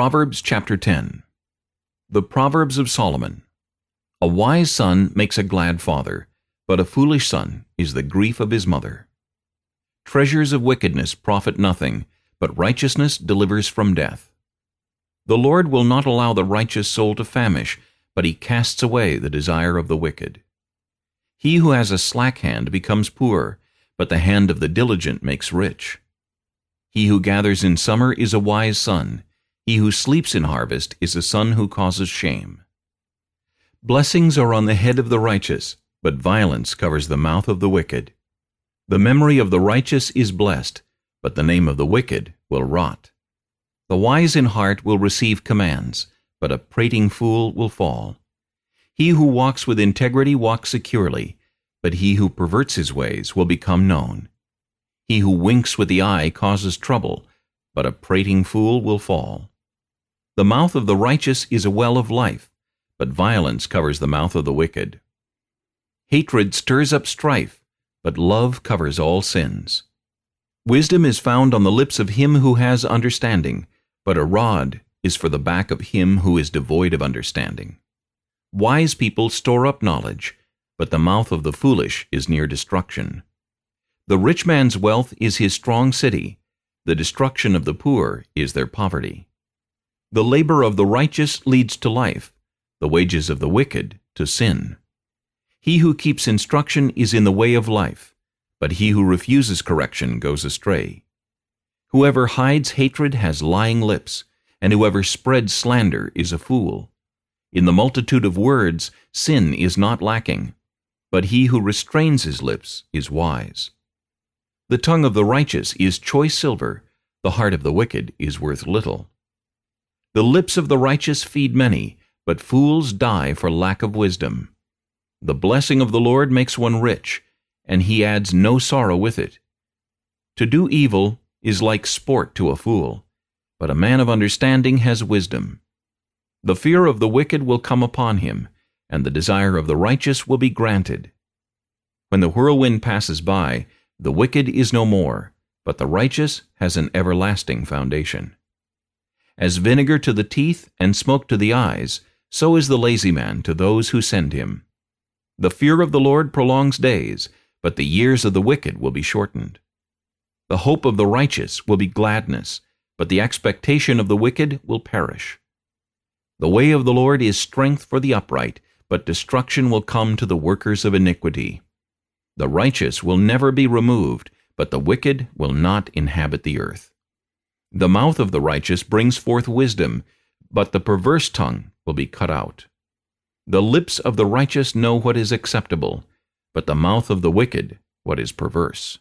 Proverbs chapter 10 The Proverbs of Solomon A wise son makes a glad father, but a foolish son is the grief of his mother. Treasures of wickedness profit nothing, but righteousness delivers from death. The Lord will not allow the righteous soul to famish, but he casts away the desire of the wicked. He who has a slack hand becomes poor, but the hand of the diligent makes rich. He who gathers in summer is a wise son, he who sleeps in harvest is a son who causes shame. Blessings are on the head of the righteous, but violence covers the mouth of the wicked. The memory of the righteous is blessed, but the name of the wicked will rot. The wise in heart will receive commands, but a prating fool will fall. He who walks with integrity walks securely, but he who perverts his ways will become known. He who winks with the eye causes trouble, but a prating fool will fall. The mouth of the righteous is a well of life, but violence covers the mouth of the wicked. Hatred stirs up strife, but love covers all sins. Wisdom is found on the lips of him who has understanding, but a rod is for the back of him who is devoid of understanding. Wise people store up knowledge, but the mouth of the foolish is near destruction. The rich man's wealth is his strong city, the destruction of the poor is their poverty. The labor of the righteous leads to life, the wages of the wicked to sin. He who keeps instruction is in the way of life, but he who refuses correction goes astray. Whoever hides hatred has lying lips, and whoever spreads slander is a fool. In the multitude of words sin is not lacking, but he who restrains his lips is wise. The tongue of the righteous is choice silver, the heart of the wicked is worth little. The lips of the righteous feed many, but fools die for lack of wisdom. The blessing of the Lord makes one rich, and he adds no sorrow with it. To do evil is like sport to a fool, but a man of understanding has wisdom. The fear of the wicked will come upon him, and the desire of the righteous will be granted. When the whirlwind passes by, the wicked is no more, but the righteous has an everlasting foundation. As vinegar to the teeth and smoke to the eyes, so is the lazy man to those who send him. The fear of the Lord prolongs days, but the years of the wicked will be shortened. The hope of the righteous will be gladness, but the expectation of the wicked will perish. The way of the Lord is strength for the upright, but destruction will come to the workers of iniquity. The righteous will never be removed, but the wicked will not inhabit the earth. The mouth of the righteous brings forth wisdom, but the perverse tongue will be cut out. The lips of the righteous know what is acceptable, but the mouth of the wicked what is perverse.